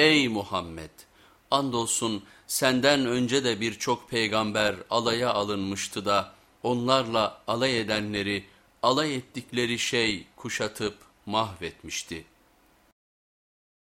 Ey Muhammed! Andolsun senden önce de birçok peygamber alaya alınmıştı da onlarla alay edenleri alay ettikleri şey kuşatıp mahvetmişti.''